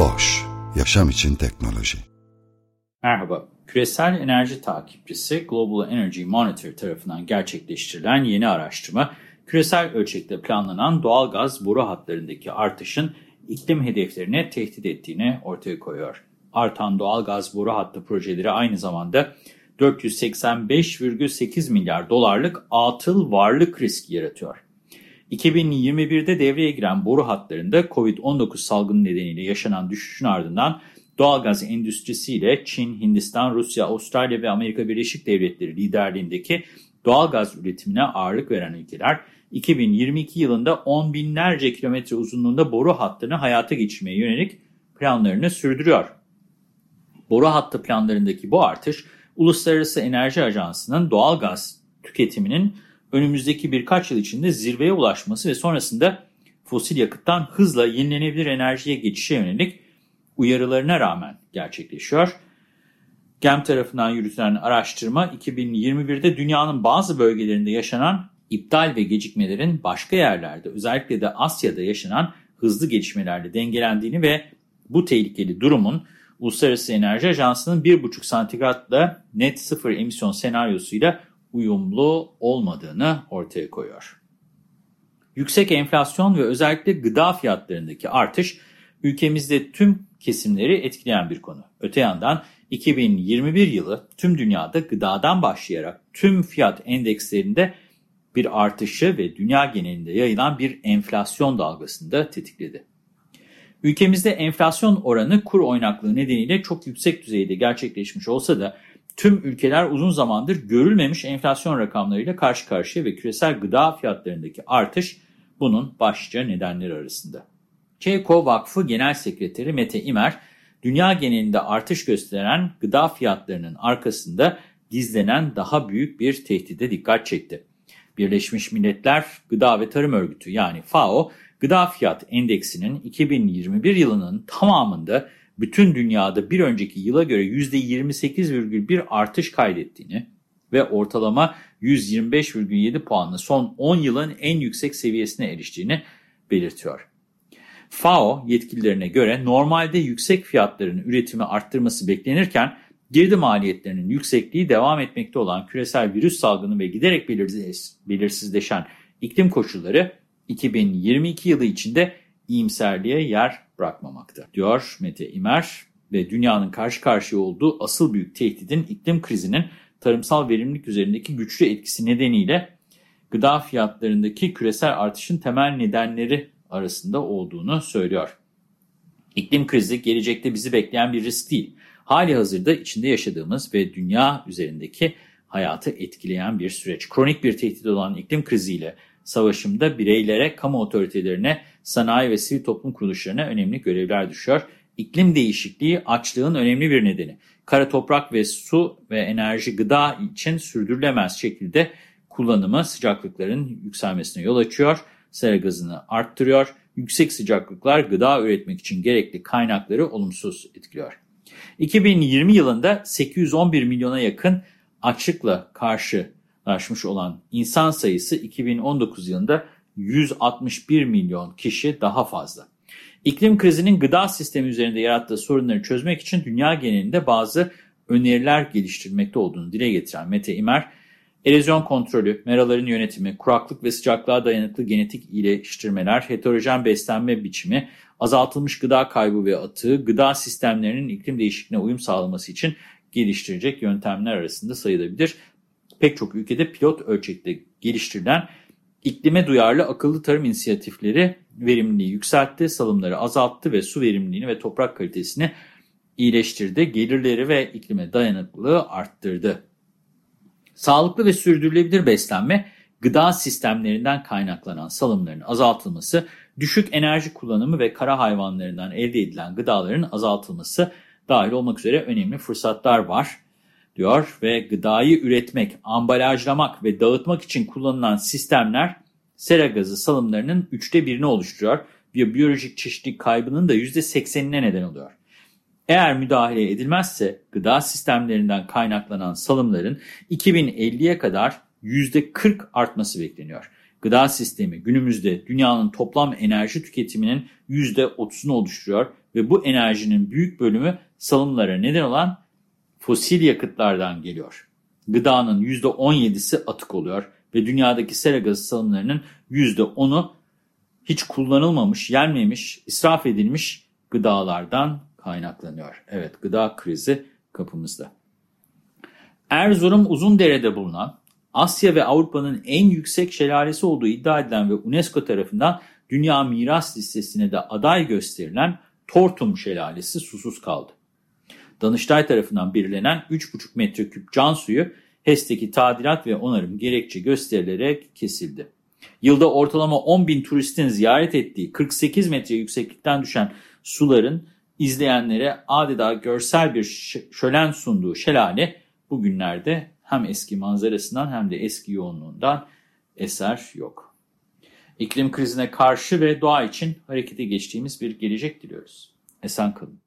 Boş, yaşam için teknoloji. Merhaba, küresel enerji takipçisi Global Energy Monitor tarafından gerçekleştirilen yeni araştırma, küresel ölçekte planlanan doğal gaz boru hatlarındaki artışın iklim hedeflerine tehdit ettiğini ortaya koyuyor. Artan doğal gaz boru hattı projeleri aynı zamanda 485,8 milyar dolarlık atıl varlık riski yaratıyor. 2021'de devreye giren boru hatlarında COVID-19 salgını nedeniyle yaşanan düşüşün ardından doğalgaz endüstrisiyle Çin, Hindistan, Rusya, Avustralya ve Amerika Birleşik Devletleri liderliğindeki doğalgaz üretimine ağırlık veren ülkeler 2022 yılında on binlerce kilometre uzunluğunda boru hattını hayata geçirmeye yönelik planlarını sürdürüyor. Boru hattı planlarındaki bu artış, Uluslararası Enerji Ajansı'nın doğal gaz tüketiminin önümüzdeki birkaç yıl içinde zirveye ulaşması ve sonrasında fosil yakıttan hızla yenilenebilir enerjiye geçişe yönelik uyarılarına rağmen gerçekleşiyor. GEM tarafından yürütülen araştırma 2021'de dünyanın bazı bölgelerinde yaşanan iptal ve gecikmelerin başka yerlerde özellikle de Asya'da yaşanan hızlı gelişmelerle dengelendiğini ve bu tehlikeli durumun Uluslararası Enerji Ajansı'nın 1,5 santigratla net sıfır emisyon senaryosuyla uyumlu olmadığını ortaya koyuyor. Yüksek enflasyon ve özellikle gıda fiyatlarındaki artış ülkemizde tüm kesimleri etkileyen bir konu. Öte yandan 2021 yılı tüm dünyada gıdadan başlayarak tüm fiyat endekslerinde bir artışı ve dünya genelinde yayılan bir enflasyon dalgasını da tetikledi. Ülkemizde enflasyon oranı kur oynaklığı nedeniyle çok yüksek düzeyde gerçekleşmiş olsa da tüm ülkeler uzun zamandır görülmemiş enflasyon rakamlarıyla karşı karşıya ve küresel gıda fiyatlarındaki artış bunun başlıca nedenleri arasında. ÇEVKO Vakfı Genel Sekreteri Mete İmer, dünya genelinde artış gösteren gıda fiyatlarının arkasında gizlenen daha büyük bir tehdide dikkat çekti. Birleşmiş Milletler Gıda ve Tarım Örgütü yani FAO, gıda fiyat endeksinin 2021 yılının tamamında bütün dünyada bir önceki yıla göre %28,1 artış kaydettiğini ve ortalama 125,7 puanlı son 10 yılın en yüksek seviyesine eriştiğini belirtiyor. FAO yetkililerine göre normalde yüksek fiyatların üretimi arttırması beklenirken girdi maliyetlerinin yüksekliği devam etmekte olan küresel virüs salgını ve giderek belirsizleşen iklim koşulları 2022 yılı içinde iyimserliğe yer bırakmamakta, diyor Mete İmer ve dünyanın karşı karşıya olduğu asıl büyük tehdidin iklim krizinin tarımsal verimlilik üzerindeki güçlü etkisi nedeniyle gıda fiyatlarındaki küresel artışın temel nedenleri arasında olduğunu söylüyor. İklim krizi gelecekte bizi bekleyen bir risk değil hali hazırda içinde yaşadığımız ve dünya üzerindeki hayatı etkileyen bir süreç. Kronik bir tehdit olan iklim kriziyle savaşımda bireylere, kamu otoritelerine, sanayi ve sivil toplum kuruluşlarına önemli görevler düşüyor. İklim değişikliği açlığın önemli bir nedeni. Kara toprak ve su ve enerji gıda için sürdürülemez şekilde kullanımı sıcaklıkların yükselmesine yol açıyor, sera gazını arttırıyor. Yüksek sıcaklıklar gıda üretmek için gerekli kaynakları olumsuz etkiliyor. 2020 yılında 811 milyona yakın açlıkla karşılaşmış olan insan sayısı 2019 yılında 161 milyon kişi daha fazla. İklim krizinin gıda sistemi üzerinde yarattığı sorunları çözmek için dünya genelinde bazı öneriler geliştirmekte olduğunu dile getiren Mete İmer, erozyon kontrolü, meraların yönetimi, kuraklık ve sıcaklığa dayanıklı genetik iyileştirmeler, heterojen beslenme biçimi, azaltılmış gıda kaybı ve atığı, gıda sistemlerinin iklim değişikliğine uyum sağlaması için geliştirecek yöntemler arasında sayılabilir. Pek çok ülkede pilot ölçekte geliştirilen iklime duyarlı akıllı tarım inisiyatifleri verimliliği yükseltti, salımları azalttı ve su verimliliğini ve toprak kalitesini iyileştirdi, gelirleri ve iklime dayanıklılığı arttırdı. Sağlıklı ve sürdürülebilir beslenme, gıda sistemlerinden kaynaklanan salımların azaltılması, düşük enerji kullanımı ve kara hayvanlarından elde edilen gıdaların azaltılması dahil olmak üzere önemli fırsatlar var diyor ve gıdayı üretmek, ambalajlamak ve dağıtmak için kullanılan sistemler sera gazı salımlarının üçte birini oluşturuyor ve biyolojik çeşitlilik kaybının da %80'ine neden oluyor. Eğer müdahale edilmezse gıda sistemlerinden kaynaklanan salımların 2050'ye kadar %40 artması bekleniyor. Gıda sistemi günümüzde dünyanın toplam enerji tüketiminin %30'unu oluşturuyor ve bu enerjinin büyük bölümü salımlara neden olan fosil yakıtlardan geliyor. Gıdanın %17'si atık oluyor ve dünyadaki sera gazı salımlarının %10'u hiç kullanılmamış, yenmemiş, israf edilmiş gıdalardan kaynaklanıyor. Evet, gıda krizi kapımızda. Erzurum Uzundere'de bulunan Asya ve Avrupa'nın en yüksek şelalesi olduğu iddia edilen ve UNESCO tarafından Dünya Miras Listesi'ne de aday gösterilen Tortum Şelalesi susuz kaldı. Danıştay tarafından belirlenen 3,5 metreküp can suyu HES'teki tadilat ve onarım gerekçe gösterilerek kesildi. Yılda ortalama 10 bin turistin ziyaret ettiği 48 metre yükseklikten düşen suların izleyenlere adeta görsel bir şölen sunduğu şelale bugünlerde hem eski manzarasından hem de eski yoğunluğundan eser yok. İklim krizine karşı ve doğa için harekete geçtiğimiz bir gelecek diliyoruz. Esen kalın.